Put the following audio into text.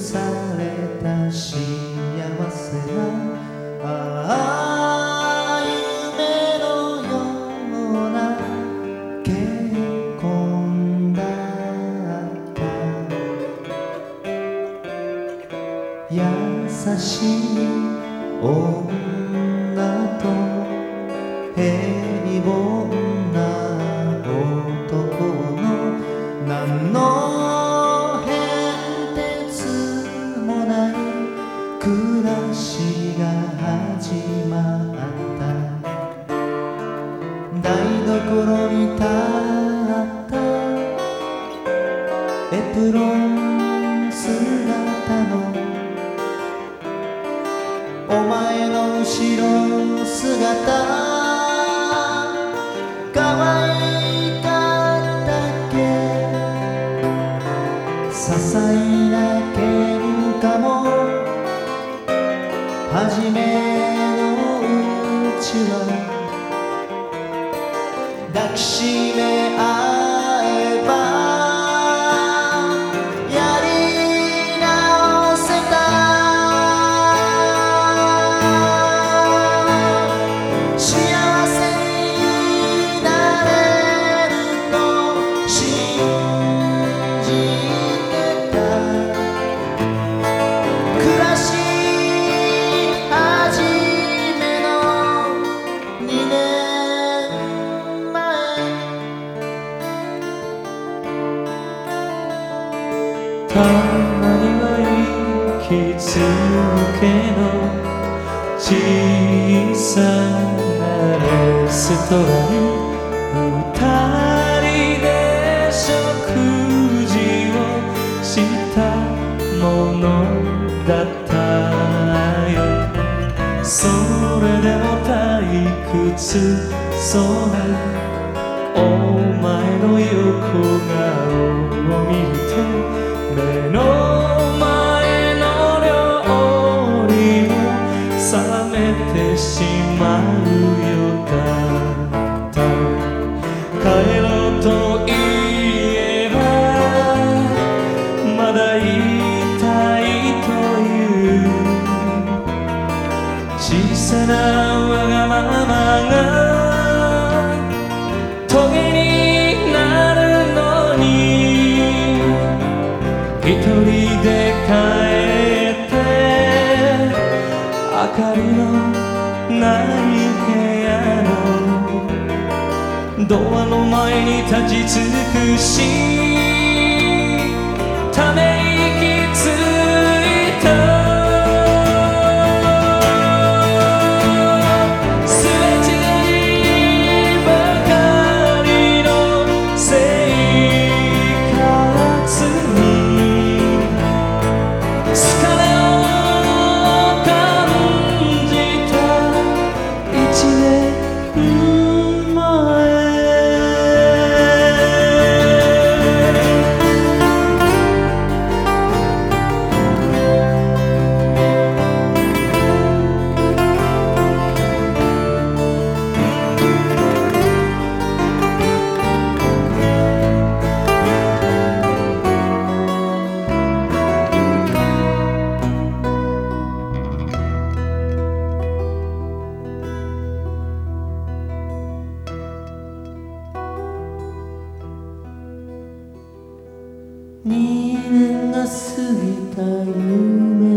されたし暮らしが始まった。台所に立った。エプロン姿の。お前の後ろ姿。可愛抱きしめ合うきつけの小さなレストラン二人で食事をしたもの。だったよそれでも退屈そうな小さなわがままがトゲになるのに。一人で帰って明かりのない部屋のドアの前に立ち尽くし2年が過ぎた夢。